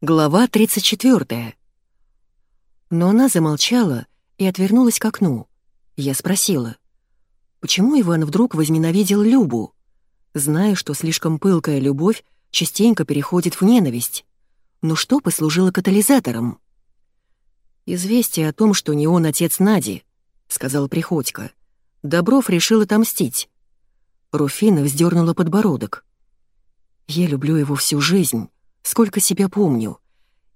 Глава 34. Но она замолчала и отвернулась к окну. Я спросила, почему Иван вдруг возненавидел Любу, зная, что слишком пылкая любовь частенько переходит в ненависть. Но что послужило катализатором? «Известие о том, что не он отец Нади», — сказал Приходько. Добров решил отомстить. Руфина вздернула подбородок. «Я люблю его всю жизнь, сколько себя помню.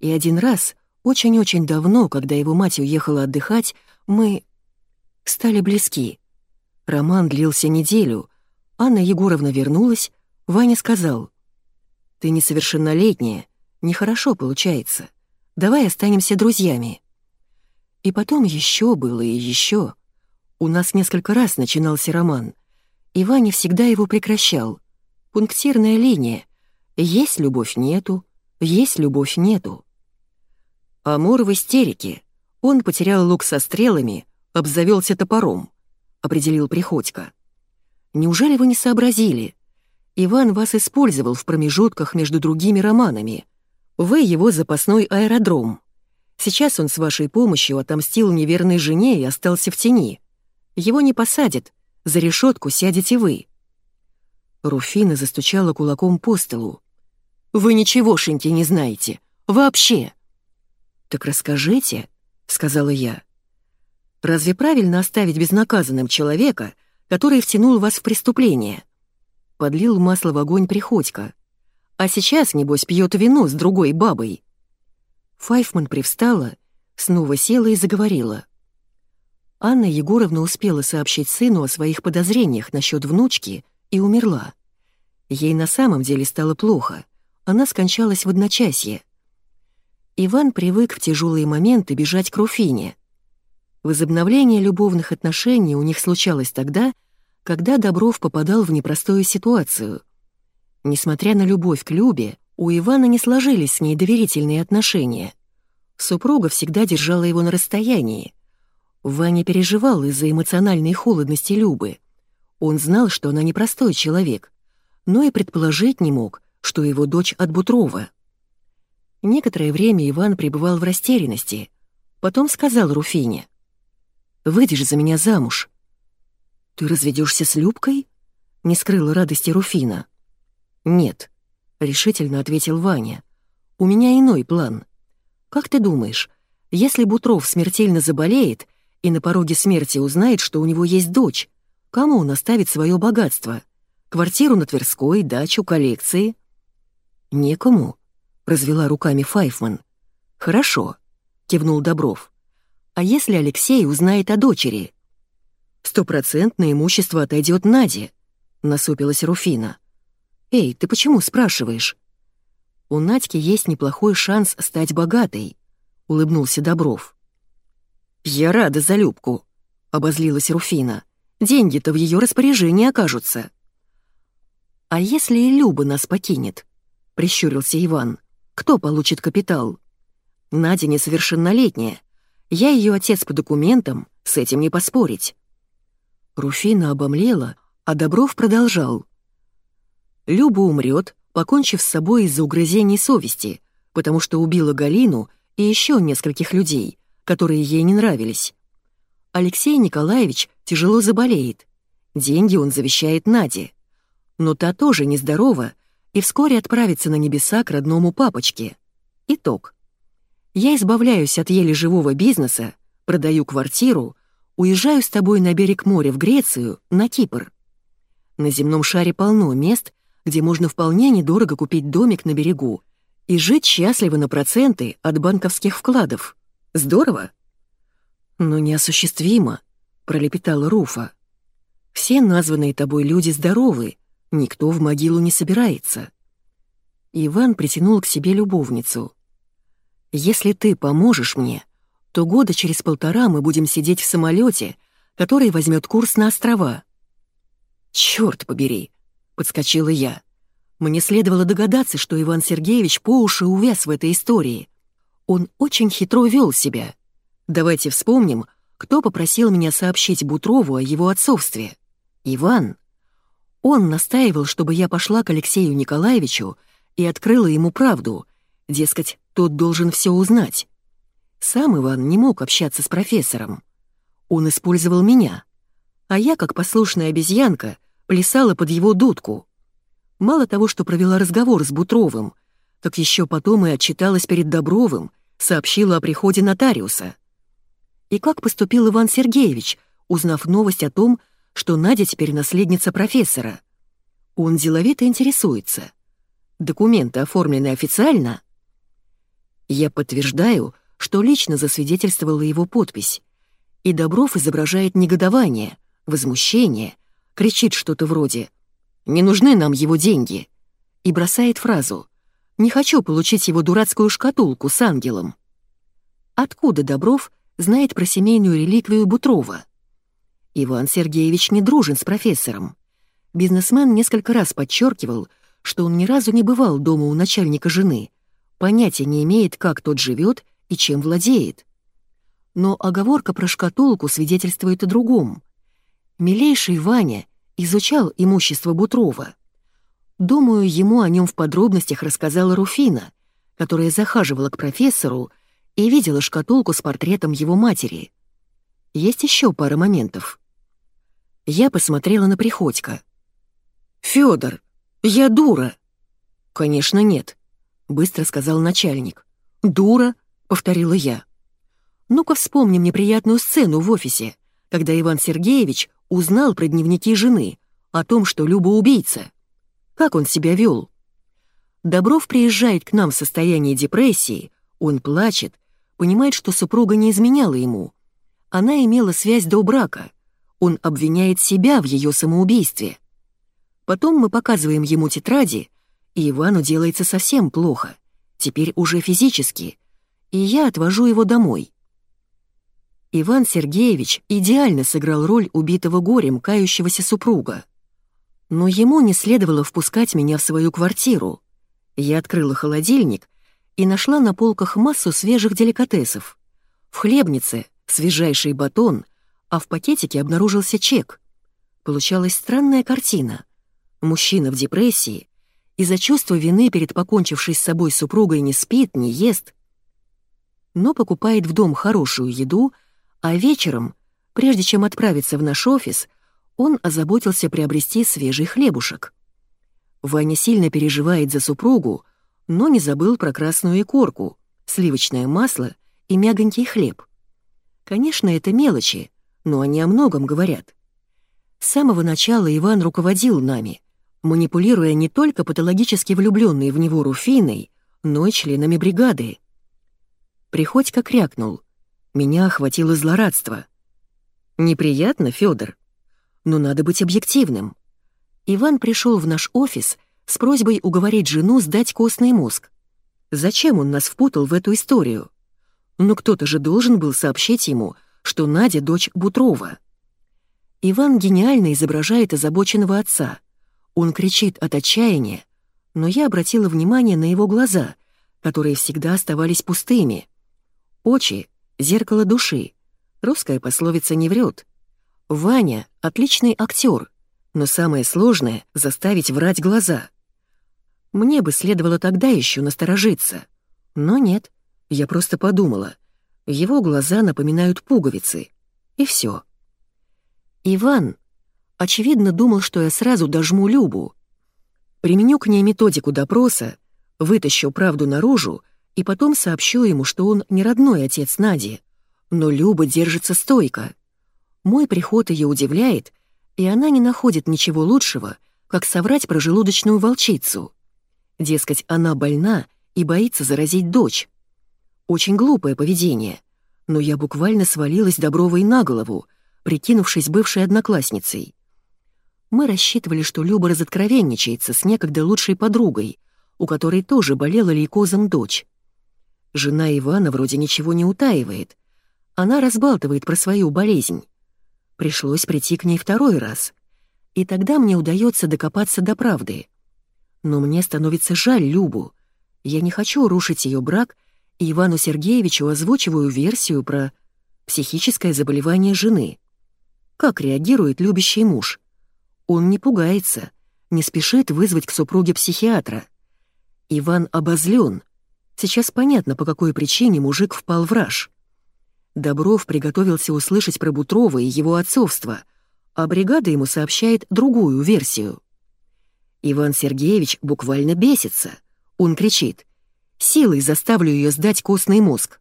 И один раз, очень-очень давно, когда его мать уехала отдыхать, мы стали близки. Роман длился неделю. Анна Егоровна вернулась, Ваня сказал, «Ты несовершеннолетняя, нехорошо получается. Давай останемся друзьями». И потом еще было и еще. У нас несколько раз начинался роман, и Ваня всегда его прекращал. Пунктирная линия. Есть любовь нету, есть любовь нету. Амур в истерике. Он потерял лук со стрелами, обзавелся топором, определил Приходько. Неужели вы не сообразили? Иван вас использовал в промежутках между другими романами. Вы его запасной аэродром. Сейчас он с вашей помощью отомстил неверной жене и остался в тени. Его не посадят, за решетку сядете вы. Руфина застучала кулаком по столу. «Вы ничегошеньки не знаете. Вообще!» «Так расскажите», — сказала я. «Разве правильно оставить безнаказанным человека, который втянул вас в преступление?» Подлил масло в огонь Приходько. «А сейчас, небось, пьет вино с другой бабой». Файфман привстала, снова села и заговорила. Анна Егоровна успела сообщить сыну о своих подозрениях насчет внучки и умерла. Ей на самом деле стало плохо. Она скончалась в одночасье. Иван привык в тяжелые моменты бежать к Руфине. Возобновление любовных отношений у них случалось тогда, когда Добров попадал в непростую ситуацию. Несмотря на любовь к Любе, у Ивана не сложились с ней доверительные отношения. Супруга всегда держала его на расстоянии. Ваня переживал из-за эмоциональной холодности Любы. Он знал, что она непростой человек, но и предположить не мог, что его дочь от Бутрова. Некоторое время Иван пребывал в растерянности. Потом сказал Руфине. «Выйдешь за меня замуж». «Ты разведешься с Любкой?» — не скрыла радости Руфина. «Нет», — решительно ответил Ваня. «У меня иной план. Как ты думаешь, если Бутров смертельно заболеет и на пороге смерти узнает, что у него есть дочь, кому он оставит свое богатство? Квартиру на Тверской, дачу, коллекции?» «Некому», — развела руками Файфман. «Хорошо», — кивнул Добров. «А если Алексей узнает о дочери?» «Стопроцентное имущество отойдет Наде», — насупилась Руфина. «Эй, ты почему спрашиваешь?» «У Надьки есть неплохой шанс стать богатой», — улыбнулся Добров. «Я рада за Любку», — обозлилась Руфина. «Деньги-то в ее распоряжении окажутся». «А если и Люба нас покинет?» — прищурился Иван. Кто получит капитал? Надя несовершеннолетняя. Я ее отец по документам, с этим не поспорить. Руфина обомлела, а Добров продолжал. Люба умрет, покончив с собой из-за угрызений совести, потому что убила Галину и еще нескольких людей, которые ей не нравились. Алексей Николаевич тяжело заболеет. Деньги он завещает Наде. Но та тоже нездорова и вскоре отправиться на небеса к родному папочке. Итог. Я избавляюсь от еле живого бизнеса, продаю квартиру, уезжаю с тобой на берег моря в Грецию, на Кипр. На земном шаре полно мест, где можно вполне недорого купить домик на берегу и жить счастливо на проценты от банковских вкладов. Здорово? Но неосуществимо, пролепетала Руфа. Все названные тобой люди здоровы, Никто в могилу не собирается. Иван притянул к себе любовницу. «Если ты поможешь мне, то года через полтора мы будем сидеть в самолете, который возьмет курс на острова». «Черт побери!» — подскочила я. Мне следовало догадаться, что Иван Сергеевич по уши увяз в этой истории. Он очень хитро вел себя. Давайте вспомним, кто попросил меня сообщить Бутрову о его отцовстве. Иван. Он настаивал, чтобы я пошла к Алексею Николаевичу и открыла ему правду. Дескать, тот должен все узнать. Сам Иван не мог общаться с профессором. Он использовал меня, а я, как послушная обезьянка, плясала под его дудку. Мало того, что провела разговор с Бутровым, так еще потом и отчиталась перед Добровым, сообщила о приходе нотариуса. И как поступил Иван Сергеевич, узнав новость о том, что Надя теперь наследница профессора? Он деловито интересуется. Документы оформлены официально? Я подтверждаю, что лично засвидетельствовала его подпись. И Добров изображает негодование, возмущение, кричит что-то вроде «Не нужны нам его деньги» и бросает фразу «Не хочу получить его дурацкую шкатулку с ангелом». Откуда Добров знает про семейную реликвию Бутрова? Иван Сергеевич не дружен с профессором. Бизнесмен несколько раз подчеркивал, что он ни разу не бывал дома у начальника жены, понятия не имеет, как тот живет и чем владеет. Но оговорка про шкатулку свидетельствует о другом. Милейший Ваня изучал имущество Бутрова. Думаю, ему о нем в подробностях рассказала Руфина, которая захаживала к профессору и видела шкатулку с портретом его матери. Есть еще пара моментов. Я посмотрела на Приходько. «Фёдор, я дура!» «Конечно, нет», — быстро сказал начальник. «Дура?» — повторила я. «Ну-ка вспомним неприятную сцену в офисе, когда Иван Сергеевич узнал про дневники жены, о том, что Люба убийца. Как он себя вел? Добров приезжает к нам в состоянии депрессии, он плачет, понимает, что супруга не изменяла ему. Она имела связь до брака. Он обвиняет себя в ее самоубийстве. Потом мы показываем ему тетради, и Ивану делается совсем плохо, теперь уже физически, и я отвожу его домой. Иван Сергеевич идеально сыграл роль убитого горем кающегося супруга. Но ему не следовало впускать меня в свою квартиру. Я открыла холодильник и нашла на полках массу свежих деликатесов. В хлебнице свежайший батон, а в пакетике обнаружился чек. Получалась странная картина. Мужчина в депрессии, из-за чувства вины перед покончившей с собой супругой не спит, не ест, но покупает в дом хорошую еду, а вечером, прежде чем отправиться в наш офис, он озаботился приобрести свежий хлебушек. Ваня сильно переживает за супругу, но не забыл про красную икорку, сливочное масло и мягонький хлеб. Конечно, это мелочи, но они о многом говорят. С самого начала Иван руководил нами, манипулируя не только патологически влюбленной в него Руфиной, но и членами бригады. Приходько крякнул. Меня охватило злорадство. Неприятно, Федор, но надо быть объективным. Иван пришел в наш офис с просьбой уговорить жену сдать костный мозг. Зачем он нас впутал в эту историю? Но кто-то же должен был сообщить ему, что Надя — дочь Бутрова. Иван гениально изображает озабоченного отца — он кричит от отчаяния, но я обратила внимание на его глаза, которые всегда оставались пустыми. Очи — зеркало души. Русская пословица не врет. Ваня — отличный актер, но самое сложное — заставить врать глаза. Мне бы следовало тогда еще насторожиться. Но нет, я просто подумала. Его глаза напоминают пуговицы. И все. Иван очевидно, думал, что я сразу дожму Любу. Применю к ней методику допроса, вытащу правду наружу и потом сообщу ему, что он не родной отец Нади. Но Люба держится стойко. Мой приход ее удивляет, и она не находит ничего лучшего, как соврать про желудочную волчицу. Дескать, она больна и боится заразить дочь. Очень глупое поведение, но я буквально свалилась Добровой на голову, прикинувшись бывшей одноклассницей. Мы рассчитывали, что Люба разоткровенничается с некогда лучшей подругой, у которой тоже болела лейкозом дочь. Жена Ивана вроде ничего не утаивает. Она разбалтывает про свою болезнь. Пришлось прийти к ней второй раз. И тогда мне удается докопаться до правды. Но мне становится жаль Любу. Я не хочу рушить ее брак, и Ивану Сергеевичу озвучиваю версию про психическое заболевание жены. Как реагирует любящий муж? Он не пугается, не спешит вызвать к супруге психиатра. Иван обозлен. Сейчас понятно, по какой причине мужик впал в раж. Добров приготовился услышать про Бутрова и его отцовство, а бригада ему сообщает другую версию. Иван Сергеевич буквально бесится. Он кричит «Силой заставлю ее сдать костный мозг».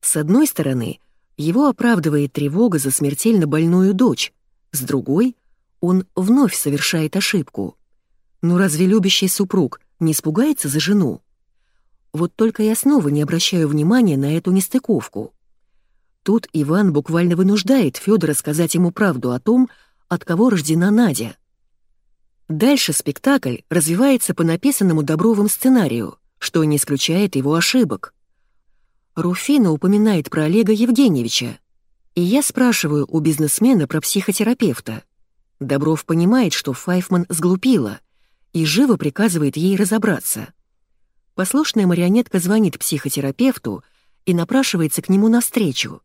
С одной стороны, его оправдывает тревога за смертельно больную дочь, с другой — он вновь совершает ошибку. Ну разве любящий супруг не испугается за жену? Вот только я снова не обращаю внимания на эту нестыковку. Тут Иван буквально вынуждает Федора сказать ему правду о том, от кого рождена Надя. Дальше спектакль развивается по написанному Добровым сценарию, что не исключает его ошибок. Руфина упоминает про Олега Евгеньевича, и я спрашиваю у бизнесмена про психотерапевта. Добров понимает, что Файфман сглупила, и живо приказывает ей разобраться. Послушная марионетка звонит психотерапевту и напрашивается к нему навстречу.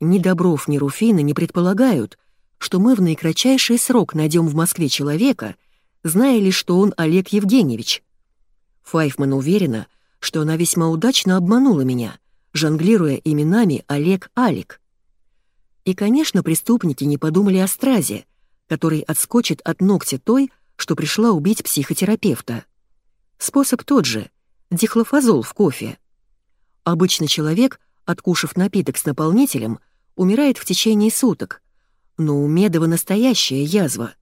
Ни Добров, ни Руфина не предполагают, что мы в наикратчайший срок найдем в Москве человека, зная лишь, что он Олег Евгеньевич. Файфман уверена, что она весьма удачно обманула меня, жонглируя именами Олег Алик. И, конечно, преступники не подумали о стразе, который отскочит от ногтя той, что пришла убить психотерапевта. Способ тот же — дихлофазол в кофе. Обычно человек, откушав напиток с наполнителем, умирает в течение суток, но у Медова настоящая язва,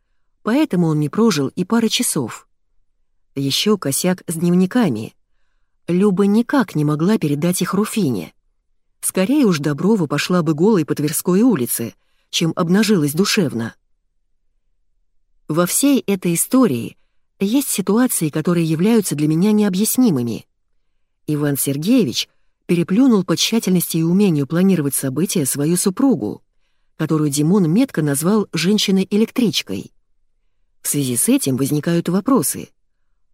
поэтому он не прожил и пары часов. Еще косяк с дневниками. Люба никак не могла передать их Руфине. Скорее уж Доброва пошла бы голой по Тверской улице, чем обнажилась душевно. Во всей этой истории есть ситуации, которые являются для меня необъяснимыми. Иван Сергеевич переплюнул по тщательности и умению планировать события свою супругу, которую Димон метко назвал «женщиной-электричкой». В связи с этим возникают вопросы.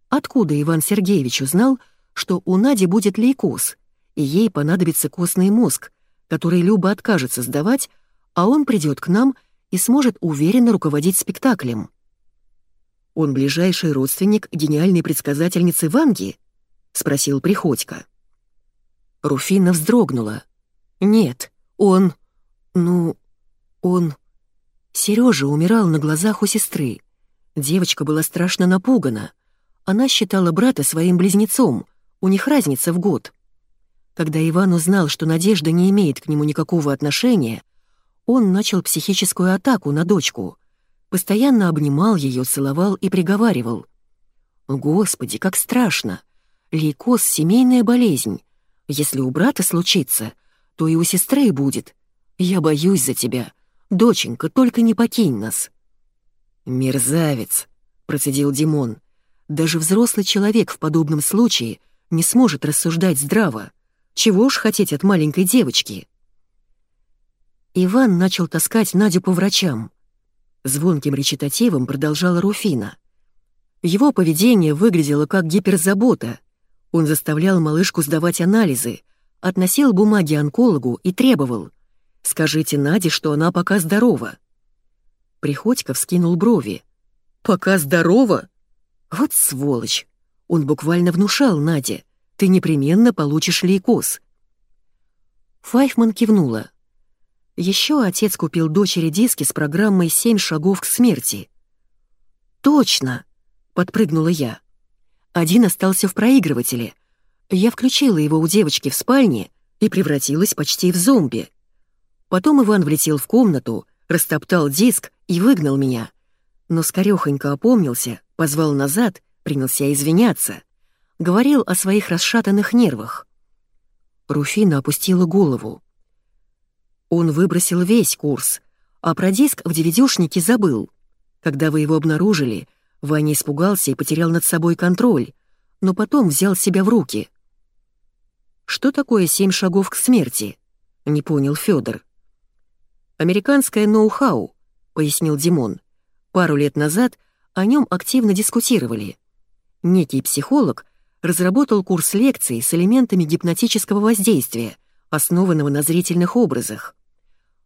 Откуда Иван Сергеевич узнал, что у Нади будет лейкоз, и ей понадобится костный мозг, который Люба откажется сдавать, а он придет к нам и сможет уверенно руководить спектаклем? «Он ближайший родственник гениальной предсказательницы Ванги?» — спросил Приходько. Руфина вздрогнула. «Нет, он... ну... он...» Сережа умирал на глазах у сестры. Девочка была страшно напугана. Она считала брата своим близнецом, у них разница в год. Когда Иван узнал, что Надежда не имеет к нему никакого отношения, он начал психическую атаку на дочку — Постоянно обнимал ее, целовал и приговаривал. «Господи, как страшно! Лейкоз — семейная болезнь. Если у брата случится, то и у сестры будет. Я боюсь за тебя. Доченька, только не покинь нас». «Мерзавец», — процедил Димон. «Даже взрослый человек в подобном случае не сможет рассуждать здраво. Чего уж хотеть от маленькой девочки?» Иван начал таскать Надю по врачам. Звонким речитативом продолжала Руфина. Его поведение выглядело как гиперзабота. Он заставлял малышку сдавать анализы, относил бумаги онкологу и требовал «Скажите Наде, что она пока здорова». Приходько вскинул брови. «Пока здорова?» «Вот сволочь!» Он буквально внушал Наде. «Ты непременно получишь лейкоз». Файфман кивнула. Еще отец купил дочери диски с программой «Семь шагов к смерти». «Точно!» — подпрыгнула я. Один остался в проигрывателе. Я включила его у девочки в спальне и превратилась почти в зомби. Потом Иван влетел в комнату, растоптал диск и выгнал меня. Но скорёхонько опомнился, позвал назад, принялся извиняться. Говорил о своих расшатанных нервах. Руфина опустила голову. Он выбросил весь курс, а про диск в девятюшнике забыл. Когда вы его обнаружили, Ваня испугался и потерял над собой контроль, но потом взял себя в руки. «Что такое семь шагов к смерти?» — не понял Федор. «Американское ноу-хау», — пояснил Димон. «Пару лет назад о нем активно дискутировали. Некий психолог разработал курс лекций с элементами гипнотического воздействия, основанного на зрительных образах.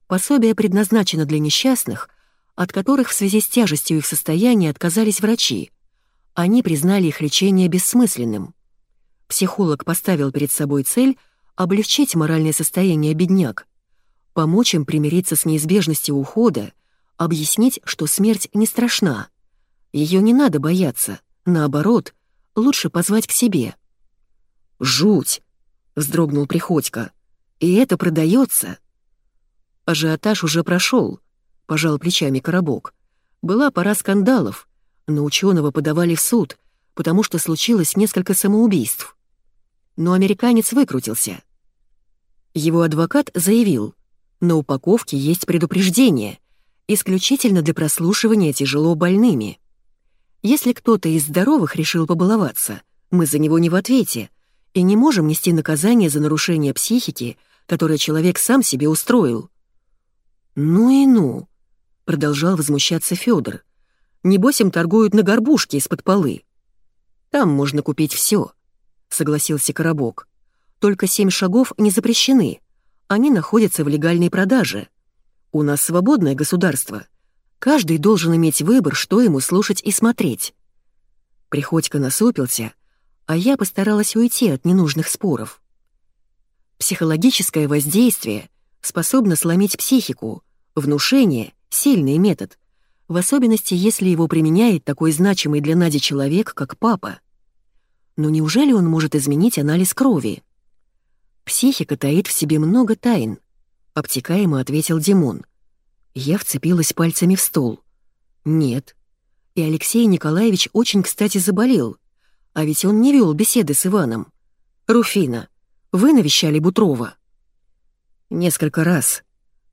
Пособие предназначено для несчастных, от которых в связи с тяжестью их состояния отказались врачи. Они признали их лечение бессмысленным. Психолог поставил перед собой цель облегчить моральное состояние бедняк, помочь им примириться с неизбежностью ухода, объяснить, что смерть не страшна. Ее не надо бояться, наоборот, лучше позвать к себе. «Жуть!» — вздрогнул Приходько. «И это продается. Ажиотаж уже прошел, пожал плечами Коробок. Была пора скандалов, но ученого подавали в суд, потому что случилось несколько самоубийств. Но американец выкрутился. Его адвокат заявил, на упаковке есть предупреждение, исключительно для прослушивания тяжело больными. Если кто-то из здоровых решил побаловаться, мы за него не в ответе и не можем нести наказание за нарушение психики, которое человек сам себе устроил. «Ну и ну!» — продолжал возмущаться Федор. «Небось им торгуют на горбушке из-под полы». «Там можно купить все, согласился Коробок. «Только семь шагов не запрещены. Они находятся в легальной продаже. У нас свободное государство. Каждый должен иметь выбор, что ему слушать и смотреть. Приходько насупился, а я постаралась уйти от ненужных споров. Психологическое воздействие способно сломить психику, внушение — сильный метод, в особенности, если его применяет такой значимый для Нади человек, как папа. Но неужели он может изменить анализ крови? Психика таит в себе много тайн, обтекаемо ответил Димон. Я вцепилась пальцами в стол. Нет. И Алексей Николаевич очень кстати заболел. А ведь он не вел беседы с Иваном. Руфина, вы навещали Бутрова? Несколько раз.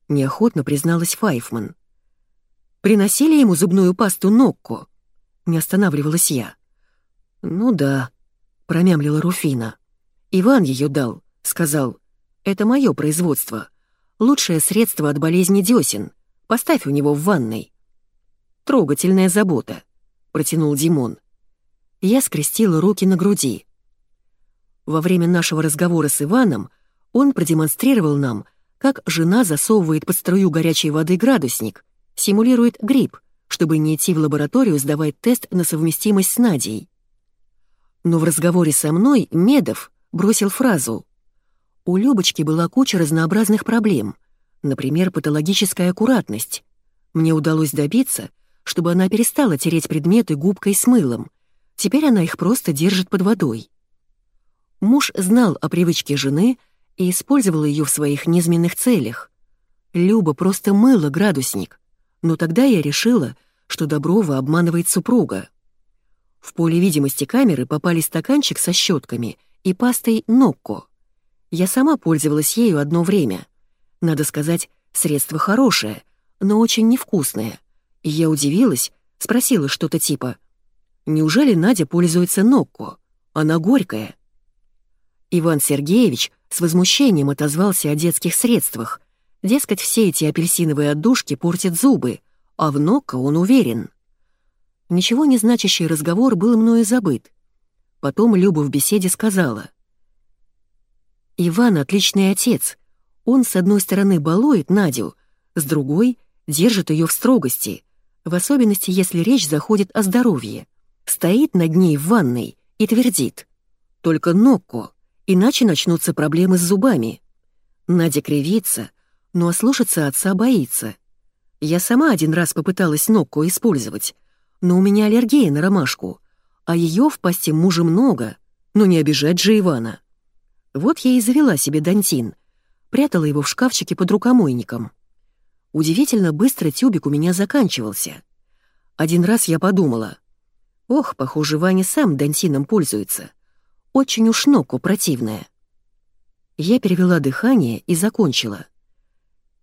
Неохотно призналась Файфман. Приносили ему зубную пасту Нокко? Не останавливалась я. Ну да, промямлила Руфина. Иван ее дал, сказал. Это мое производство. Лучшее средство от болезни десен. Поставь у него в ванной». «Трогательная забота», — протянул Димон. Я скрестила руки на груди. Во время нашего разговора с Иваном он продемонстрировал нам, как жена засовывает под струю горячей воды градусник, симулирует грипп, чтобы не идти в лабораторию сдавать тест на совместимость с Надей. Но в разговоре со мной Медов бросил фразу «У Любочки была куча разнообразных проблем — Например, патологическая аккуратность. Мне удалось добиться, чтобы она перестала тереть предметы губкой с мылом. Теперь она их просто держит под водой. Муж знал о привычке жены и использовал ее в своих низменных целях. Люба просто мыла градусник, но тогда я решила, что Доброва обманывает супруга. В поле видимости камеры попали стаканчик со щетками и пастой Нокко. Я сама пользовалась ею одно время — надо сказать, средство хорошее, но очень невкусное. И я удивилась, спросила что-то типа «Неужели Надя пользуется Нокко? Она горькая». Иван Сергеевич с возмущением отозвался о детских средствах. Дескать, все эти апельсиновые отдушки портят зубы, а в Нокко он уверен. Ничего не значащий разговор был мною забыт. Потом Люба в беседе сказала. «Иван — отличный отец, он, с одной стороны, балует Надю, с другой — держит ее в строгости, в особенности, если речь заходит о здоровье. Стоит над ней в ванной и твердит. «Только Нокко, иначе начнутся проблемы с зубами». Надя кривится, но ослушаться отца боится. Я сама один раз попыталась Нокко использовать, но у меня аллергия на ромашку, а ее в пасте мужа много, но не обижать же Ивана. Вот я и завела себе дантин — прятала его в шкафчике под рукомойником. Удивительно быстро тюбик у меня заканчивался. Один раз я подумала, ох, похоже, Ваня сам дантином пользуется. Очень уж ноку противная. Я перевела дыхание и закончила.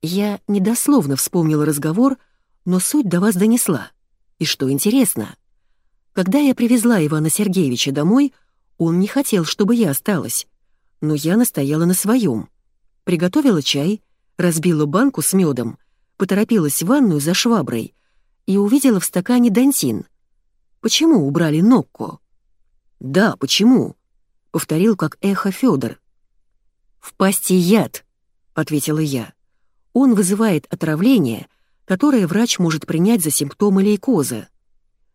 Я недословно вспомнила разговор, но суть до вас донесла. И что интересно, когда я привезла Ивана Сергеевича домой, он не хотел, чтобы я осталась, но я настояла на своем приготовила чай, разбила банку с медом, поторопилась в ванную за шваброй и увидела в стакане дантин. Почему убрали Нокко? «Да, почему?» — повторил как эхо Федор. «В пасти яд», — ответила я. «Он вызывает отравление, которое врач может принять за симптомы лейкоза.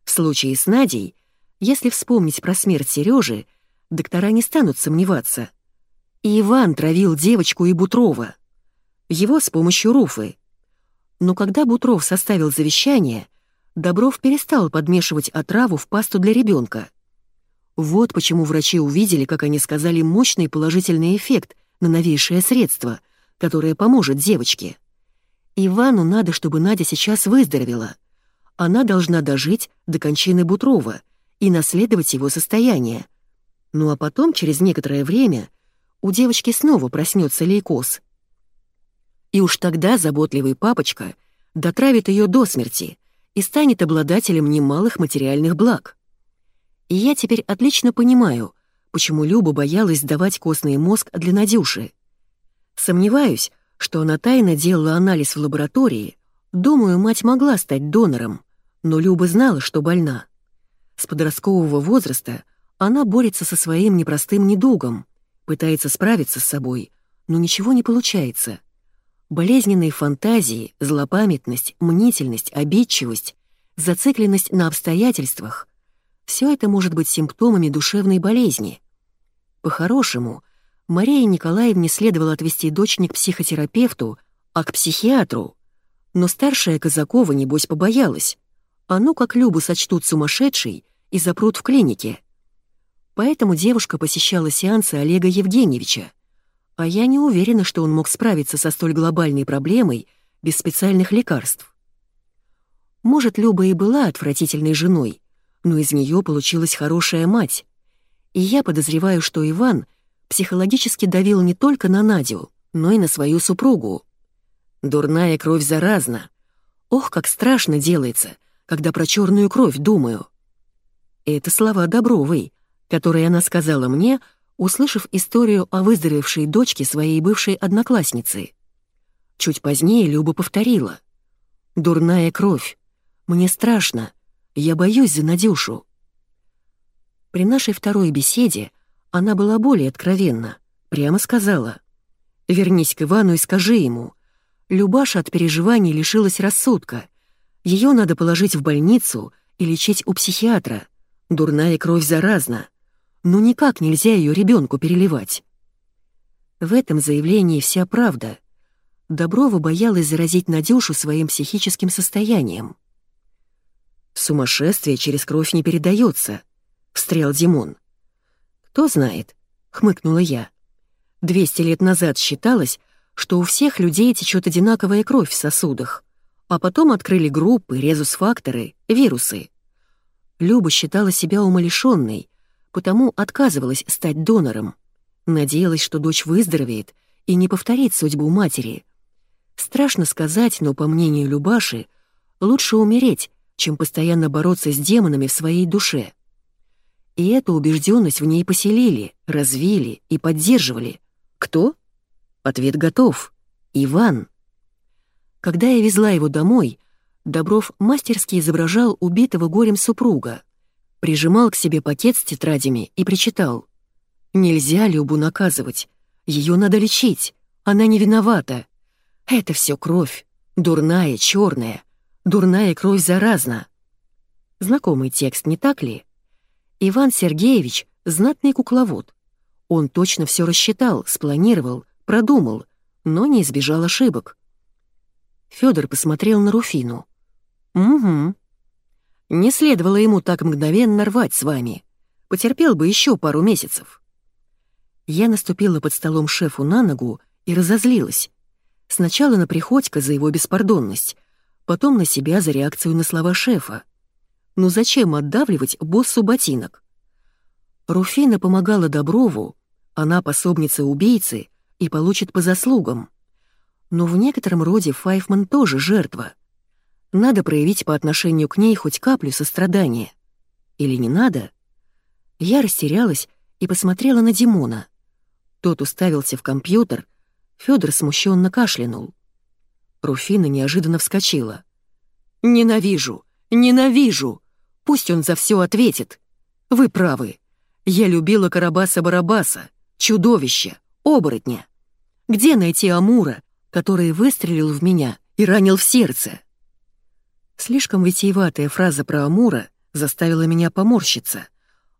В случае с Надей, если вспомнить про смерть Сережи, доктора не станут сомневаться. И Иван травил девочку и Бутрова. Его с помощью Руфы. Но когда Бутров составил завещание, Добров перестал подмешивать отраву в пасту для ребенка. Вот почему врачи увидели, как они сказали, мощный положительный эффект на новейшее средство, которое поможет девочке. Ивану надо, чтобы Надя сейчас выздоровела. Она должна дожить до кончины Бутрова и наследовать его состояние. Ну а потом, через некоторое время, у девочки снова проснется лейкоз. И уж тогда заботливый папочка дотравит ее до смерти и станет обладателем немалых материальных благ. И я теперь отлично понимаю, почему Люба боялась сдавать костный мозг для Надюши. Сомневаюсь, что она тайно делала анализ в лаборатории. Думаю, мать могла стать донором, но Люба знала, что больна. С подросткового возраста она борется со своим непростым недугом, пытается справиться с собой, но ничего не получается. Болезненные фантазии, злопамятность, мнительность, обидчивость, зацикленность на обстоятельствах все это может быть симптомами душевной болезни. По-хорошему, Марии Николаевне следовало отвести дочь не к психотерапевту, а к психиатру. Но старшая Казакова, небось, побоялась. А ну как Любу сочтут сумасшедшей и запрут в клинике. Поэтому девушка посещала сеансы Олега Евгеньевича. А я не уверена, что он мог справиться со столь глобальной проблемой без специальных лекарств. Может, Люба и была отвратительной женой, но из нее получилась хорошая мать. И я подозреваю, что Иван психологически давил не только на Надю, но и на свою супругу. Дурная кровь заразна. Ох, как страшно делается, когда про черную кровь думаю. Это слова Добровой, которые она сказала мне, услышав историю о выздоровевшей дочке своей бывшей одноклассницы. Чуть позднее Люба повторила. «Дурная кровь. Мне страшно. Я боюсь за Надюшу». При нашей второй беседе она была более откровенна, прямо сказала. «Вернись к Ивану и скажи ему. Любаша от переживаний лишилась рассудка. Ее надо положить в больницу и лечить у психиатра. Дурная кровь заразна. Ну никак нельзя ее ребенку переливать». В этом заявлении вся правда. Доброва боялась заразить Надюшу своим психическим состоянием. «Сумасшествие через кровь не передается», — встрял Димон. «Кто знает», — хмыкнула я. «Двести лет назад считалось, что у всех людей течет одинаковая кровь в сосудах, а потом открыли группы, резус-факторы, вирусы. Люба считала себя умалишенной, потому отказывалась стать донором. Надеялась, что дочь выздоровеет и не повторит судьбу матери. Страшно сказать, но, по мнению Любаши, лучше умереть, чем постоянно бороться с демонами в своей душе. И эту убежденность в ней поселили, развили и поддерживали. Кто? Ответ готов. Иван. Когда я везла его домой, Добров мастерски изображал убитого горем супруга, прижимал к себе пакет с тетрадями и причитал. «Нельзя Любу наказывать. Ее надо лечить. Она не виновата. Это все кровь. Дурная, черная. Дурная кровь заразна. Знакомый текст, не так ли? Иван Сергеевич — знатный кукловод. Он точно все рассчитал, спланировал, продумал, но не избежал ошибок. Федор посмотрел на Руфину. «Угу. Не следовало ему так мгновенно рвать с вами. Потерпел бы еще пару месяцев». Я наступила под столом шефу на ногу и разозлилась. Сначала на Приходько за его беспардонность, потом на себя за реакцию на слова шефа. Ну зачем отдавливать боссу ботинок? Руфина помогала Доброву, она пособница убийцы и получит по заслугам. Но в некотором роде Файфман тоже жертва. Надо проявить по отношению к ней хоть каплю сострадания. Или не надо? Я растерялась и посмотрела на Димона. Тот уставился в компьютер, Федор смущенно кашлянул. Руфина неожиданно вскочила. «Ненавижу! Ненавижу! Пусть он за все ответит! Вы правы. Я любила Карабаса-Барабаса, чудовища, оборотня. Где найти Амура, который выстрелил в меня и ранил в сердце?» Слишком витиеватая фраза про Амура заставила меня поморщиться,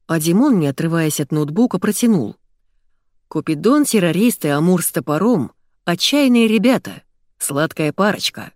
А Димон, не отрываясь от ноутбука, протянул. «Купидон, террористы, Амур с топором — отчаянные ребята, сладкая парочка».